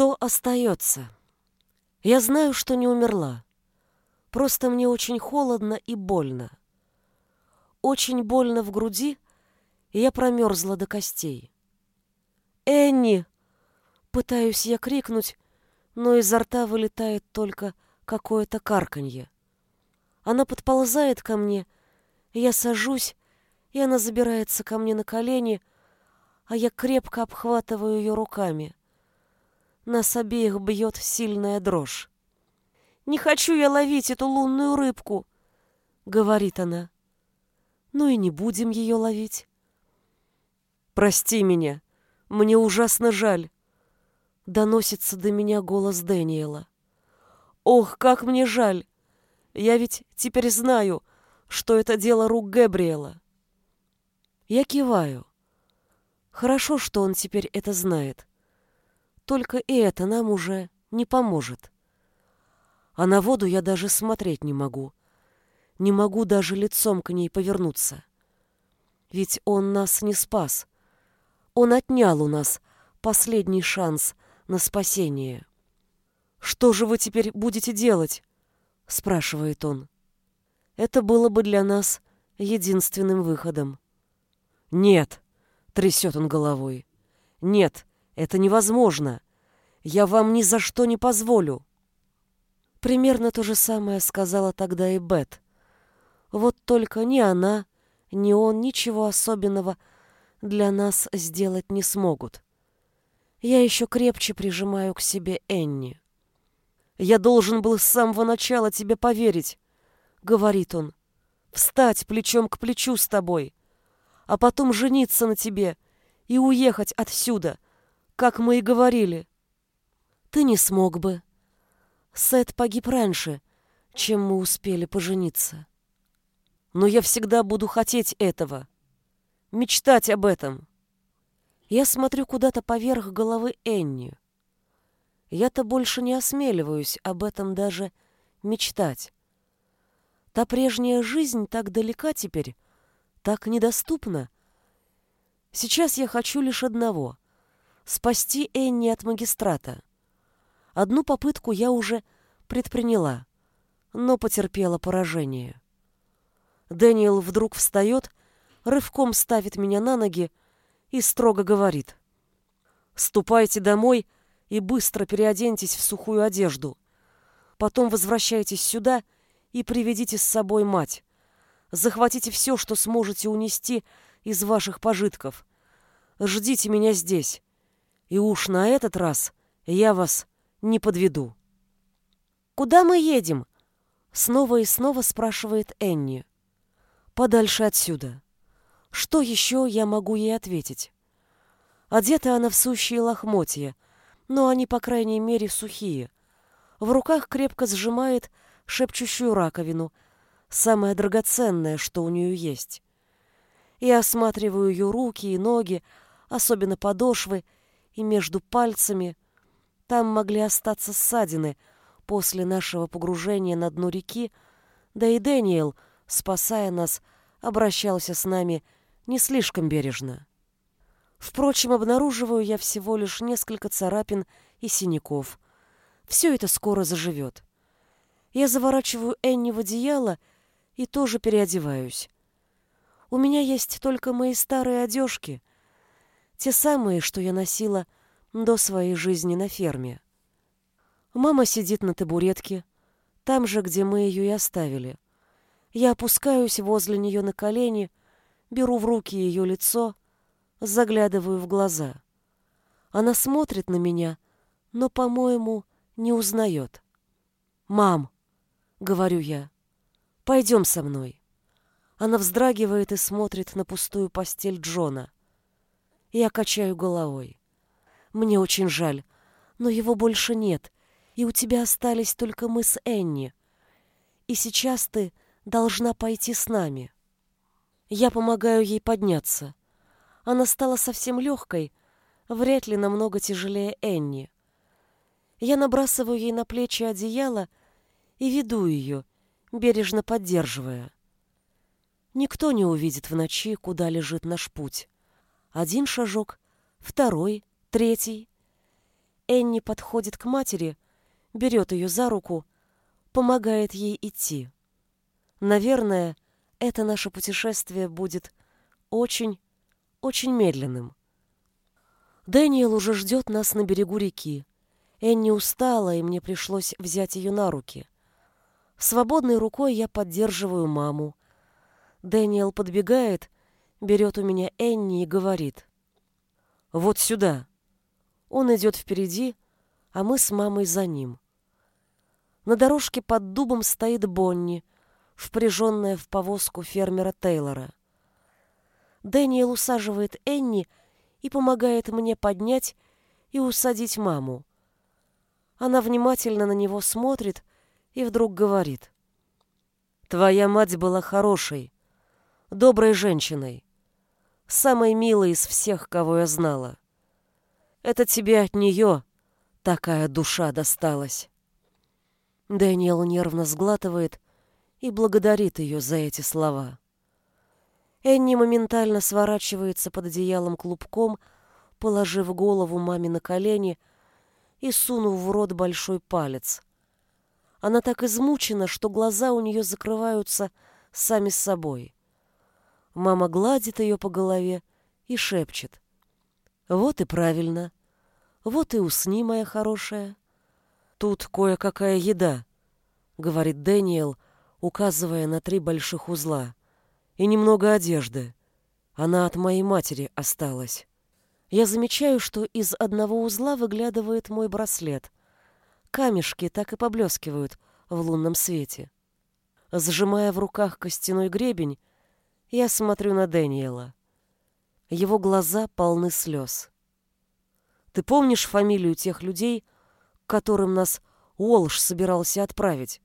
Что остается? Я знаю, что не умерла. Просто мне очень холодно и больно. Очень больно в груди, и я промерзла до костей. «Энни!» Пытаюсь я крикнуть, но изо рта вылетает только какое-то карканье. Она подползает ко мне, я сажусь, и она забирается ко мне на колени, а я крепко обхватываю ее руками. Нас обеих бьет сильная дрожь. «Не хочу я ловить эту лунную рыбку», — говорит она. «Ну и не будем ее ловить». «Прости меня, мне ужасно жаль», — доносится до меня голос Дэниела. «Ох, как мне жаль! Я ведь теперь знаю, что это дело рук Габриэла». Я киваю. Хорошо, что он теперь это знает. Только и это нам уже не поможет. А на воду я даже смотреть не могу. Не могу даже лицом к ней повернуться. Ведь он нас не спас. Он отнял у нас последний шанс на спасение. «Что же вы теперь будете делать?» — спрашивает он. Это было бы для нас единственным выходом. «Нет», — трясет он головой, — «нет, это невозможно. Я вам ни за что не позволю. Примерно то же самое сказала тогда и Бет. Вот только ни она, ни он ничего особенного для нас сделать не смогут. Я еще крепче прижимаю к себе Энни. «Я должен был с самого начала тебе поверить», — говорит он. «Встать плечом к плечу с тобой, а потом жениться на тебе и уехать отсюда, как мы и говорили. Ты не смог бы. Сет погиб раньше, чем мы успели пожениться. Но я всегда буду хотеть этого. Мечтать об этом. Я смотрю куда-то поверх головы Энни. Я-то больше не осмеливаюсь об этом даже мечтать. Та прежняя жизнь так далека теперь, так недоступна. Сейчас я хочу лишь одного спасти Энни от магистрата. Одну попытку я уже предприняла, но потерпела поражение. Дэниел вдруг встает, рывком ставит меня на ноги и строго говорит. «Ступайте домой и быстро переоденьтесь в сухую одежду. Потом возвращайтесь сюда и приведите с собой мать. Захватите все, что сможете унести из ваших пожитков. Ждите меня здесь. И уж на этот раз я вас не подведу. «Куда мы едем?» Снова и снова спрашивает Энни. «Подальше отсюда. Что еще я могу ей ответить?» Одета она в сущие лохмотья, но они, по крайней мере, сухие. В руках крепко сжимает шепчущую раковину, самое драгоценное, что у нее есть. Я осматриваю ее руки и ноги, особенно подошвы, и между пальцами. Там могли остаться ссадины после нашего погружения на дно реки, да и Дэниел, спасая нас, обращался с нами не слишком бережно. Впрочем, обнаруживаю я всего лишь несколько царапин и синяков. Все это скоро заживет. Я заворачиваю Энни в одеяло и тоже переодеваюсь. У меня есть только мои старые одежки, те самые, что я носила до своей жизни на ферме. Мама сидит на табуретке, там же, где мы ее и оставили. Я опускаюсь возле нее на колени, беру в руки ее лицо, заглядываю в глаза. Она смотрит на меня, но, по-моему, не узнает. «Мам», — говорю я, — «пойдем со мной». Она вздрагивает и смотрит на пустую постель Джона. Я качаю головой. Мне очень жаль, но его больше нет, и у тебя остались только мы с Энни. И сейчас ты должна пойти с нами. Я помогаю ей подняться. Она стала совсем легкой, вряд ли намного тяжелее Энни. Я набрасываю ей на плечи одеяло и веду ее, бережно поддерживая. Никто не увидит в ночи, куда лежит наш путь. Один шажок, второй, третий. Энни подходит к матери, берет ее за руку, помогает ей идти. Наверное, это наше путешествие будет очень, очень медленным. Дэниел уже ждет нас на берегу реки. Энни устала, и мне пришлось взять ее на руки. Свободной рукой я поддерживаю маму. Дэниел подбегает, берет у меня Энни и говорит. «Вот сюда». Он идет впереди, а мы с мамой за ним. На дорожке под дубом стоит Бонни, впряженная в повозку фермера Тейлора. Дэниел усаживает Энни и помогает мне поднять и усадить маму. Она внимательно на него смотрит и вдруг говорит. «Твоя мать была хорошей, доброй женщиной, самой милой из всех, кого я знала. Это тебе от нее такая душа досталась». Дэниел нервно сглатывает и благодарит ее за эти слова. Энни моментально сворачивается под одеялом клубком, положив голову маме на колени и сунув в рот большой палец. Она так измучена, что глаза у нее закрываются сами собой. Мама гладит ее по голове и шепчет. «Вот и правильно. Вот и усни, моя хорошая». «Тут кое-какая еда», — говорит Дэниел, указывая на три больших узла. «И немного одежды. Она от моей матери осталась». Я замечаю, что из одного узла выглядывает мой браслет. Камешки так и поблескивают в лунном свете. Сжимая в руках костяной гребень, я смотрю на Дэниела. Его глаза полны слез. «Ты помнишь фамилию тех людей, которым нас Уолш собирался отправить?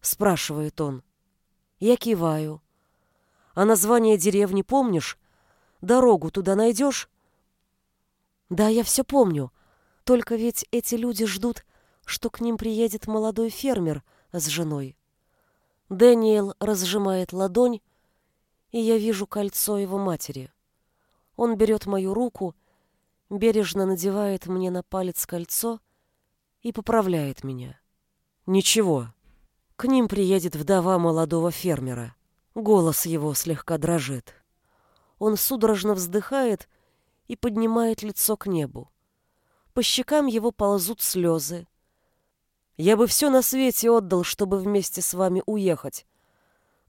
Спрашивает он. Я киваю. А название деревни помнишь? Дорогу туда найдешь? Да, я все помню. Только ведь эти люди ждут, что к ним приедет молодой фермер с женой. Дэниел разжимает ладонь, и я вижу кольцо его матери. Он берет мою руку, бережно надевает мне на палец кольцо и поправляет меня. Ничего. К ним приедет вдова молодого фермера. Голос его слегка дрожит. Он судорожно вздыхает и поднимает лицо к небу. По щекам его ползут слезы. Я бы все на свете отдал, чтобы вместе с вами уехать.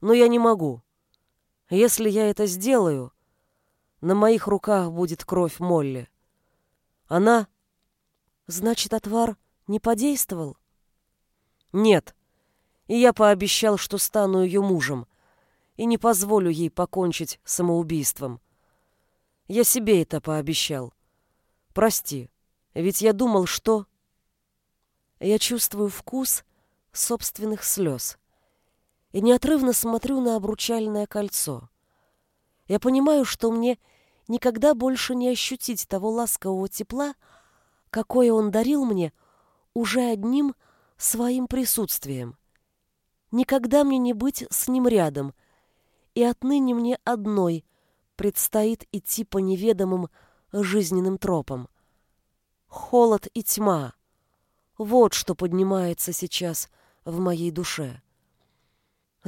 Но я не могу. Если я это сделаю, на моих руках будет кровь Молли. Она... Значит, отвар не подействовал? Нет. И я пообещал, что стану ее мужем и не позволю ей покончить самоубийством. Я себе это пообещал. Прости, ведь я думал, что... Я чувствую вкус собственных слез и неотрывно смотрю на обручальное кольцо. Я понимаю, что мне никогда больше не ощутить того ласкового тепла, какое он дарил мне уже одним своим присутствием. Никогда мне не быть с ним рядом, и отныне мне одной предстоит идти по неведомым жизненным тропам. Холод и тьма — вот что поднимается сейчас в моей душе.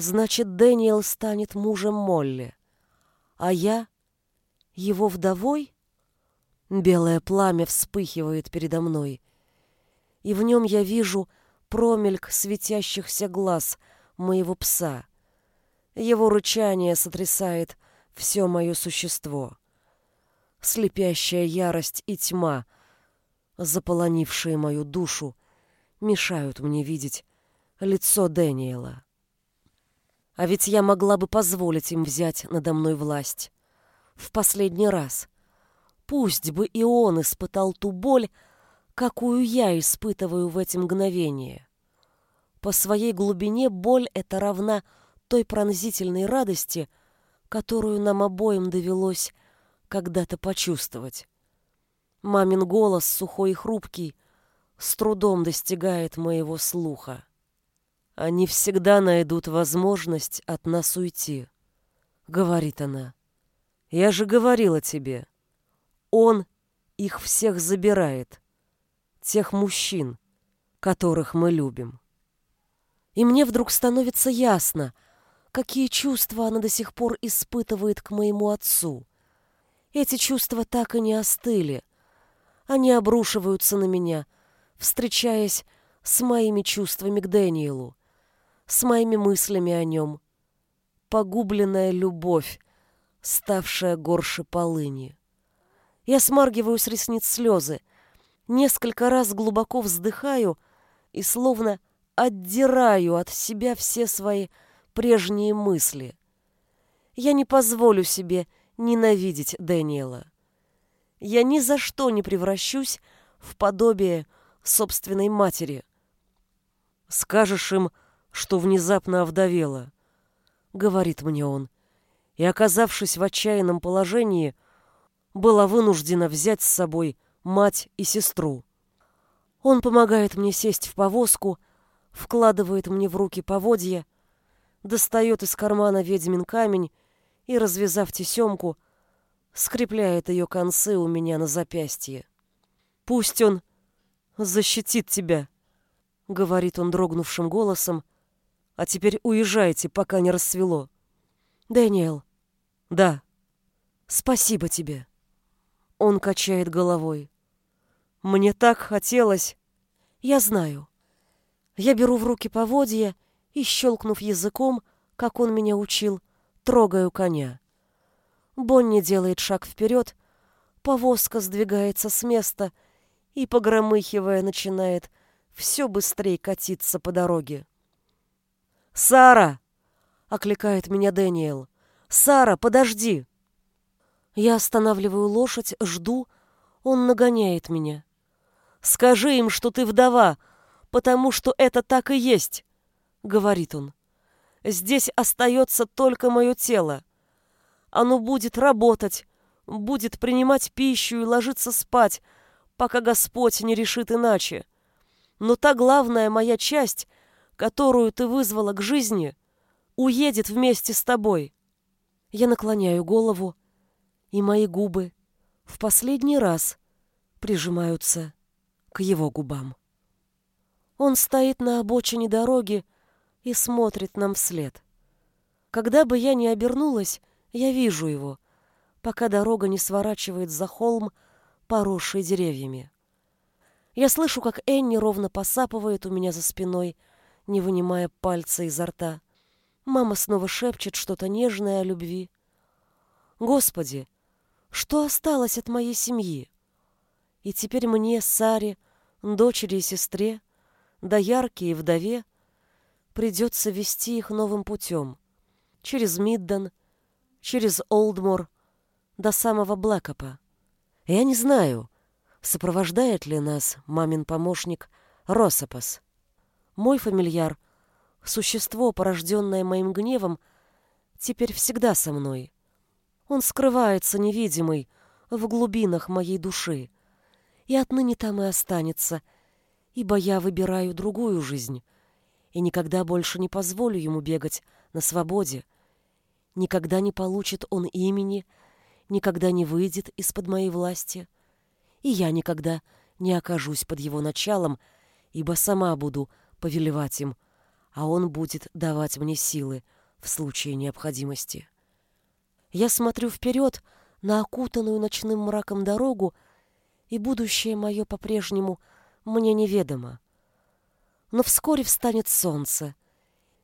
Значит, Дэниел станет мужем Молли, а я — его вдовой? Белое пламя вспыхивает передо мной, и в нем я вижу промельк светящихся глаз моего пса. Его рычание сотрясает все мое существо. Слепящая ярость и тьма, заполонившие мою душу, мешают мне видеть лицо Дэниела. А ведь я могла бы позволить им взять надо мной власть. В последний раз. Пусть бы и он испытал ту боль, какую я испытываю в эти мгновения. По своей глубине боль эта равна той пронзительной радости, которую нам обоим довелось когда-то почувствовать. Мамин голос, сухой и хрупкий, с трудом достигает моего слуха. Они всегда найдут возможность от нас уйти, говорит она. Я же говорила тебе. Он их всех забирает. тех мужчин, которых мы любим. И мне вдруг становится ясно, какие чувства она до сих пор испытывает к моему отцу. Эти чувства так и не остыли. Они обрушиваются на меня, встречаясь с моими чувствами к Дэниелу, с моими мыслями о нем. Погубленная любовь, ставшая горше полыни. Я смаргиваю с ресниц слезы, несколько раз глубоко вздыхаю и словно отдираю от себя все свои прежние мысли. Я не позволю себе ненавидеть Дэниела. Я ни за что не превращусь в подобие собственной матери. Скажешь им, что внезапно овдовела, говорит мне он, и, оказавшись в отчаянном положении, была вынуждена взять с собой мать и сестру. Он помогает мне сесть в повозку, вкладывает мне в руки поводья, достает из кармана ведьмин камень и, развязав тесемку, скрепляет ее концы у меня на запястье. «Пусть он защитит тебя», — говорит он дрогнувшим голосом, «а теперь уезжайте, пока не рассвело». «Дэниел». «Да». «Спасибо тебе». Он качает головой. «Мне так хотелось». «Я знаю». Я беру в руки поводья и, щелкнув языком, как он меня учил, трогаю коня. Бонни делает шаг вперед, повозка сдвигается с места и, погромыхивая, начинает все быстрее катиться по дороге. «Сара!» — окликает меня Дэниел. «Сара, подожди!» Я останавливаю лошадь, жду, он нагоняет меня. «Скажи им, что ты вдова, потому что это так и есть», — говорит он. Здесь остается только мое тело. Оно будет работать, будет принимать пищу и ложиться спать, пока Господь не решит иначе. Но та главная моя часть, которую ты вызвала к жизни, уедет вместе с тобой. Я наклоняю голову, и мои губы в последний раз прижимаются к его губам. Он стоит на обочине дороги, и смотрит нам вслед. Когда бы я ни обернулась, я вижу его, пока дорога не сворачивает за холм, поросший деревьями. Я слышу, как Энни ровно посапывает у меня за спиной, не вынимая пальца изо рта. Мама снова шепчет что-то нежное о любви. Господи, что осталось от моей семьи? И теперь мне, Саре, дочери и сестре, да яркие вдове, придется вести их новым путем. Через Мидден, через Олдмор, до самого Блэкопа. Я не знаю, сопровождает ли нас мамин помощник Росопас. Мой фамильяр, существо, порожденное моим гневом, теперь всегда со мной. Он скрывается невидимый в глубинах моей души, и отныне там и останется, ибо я выбираю другую жизнь — и никогда больше не позволю ему бегать на свободе. Никогда не получит он имени, никогда не выйдет из-под моей власти. И я никогда не окажусь под его началом, ибо сама буду повелевать им, а он будет давать мне силы в случае необходимости. Я смотрю вперед на окутанную ночным мраком дорогу, и будущее мое по-прежнему мне неведомо но вскоре встанет солнце,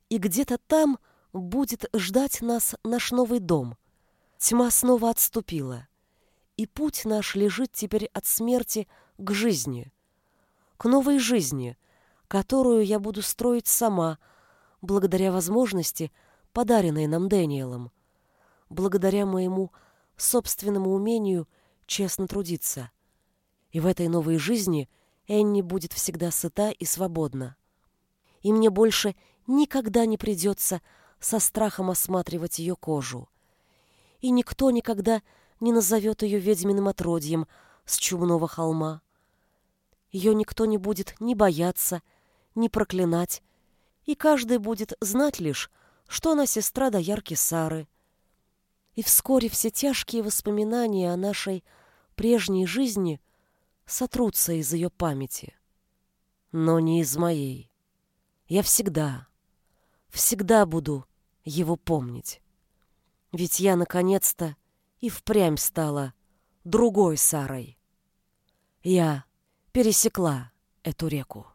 и где-то там будет ждать нас наш новый дом. Тьма снова отступила, и путь наш лежит теперь от смерти к жизни, к новой жизни, которую я буду строить сама, благодаря возможности, подаренной нам Дэниелом, благодаря моему собственному умению честно трудиться. И в этой новой жизни – Энни будет всегда сыта и свободна. И мне больше никогда не придется со страхом осматривать ее кожу. И никто никогда не назовет ее ведьминым отродьем с чумного холма. Ее никто не будет ни бояться, ни проклинать, и каждый будет знать лишь, что она сестра доярки Сары. И вскоре все тяжкие воспоминания о нашей прежней жизни сотрутся из ее памяти, но не из моей. Я всегда, всегда буду его помнить. Ведь я, наконец-то, и впрямь стала другой Сарой. Я пересекла эту реку.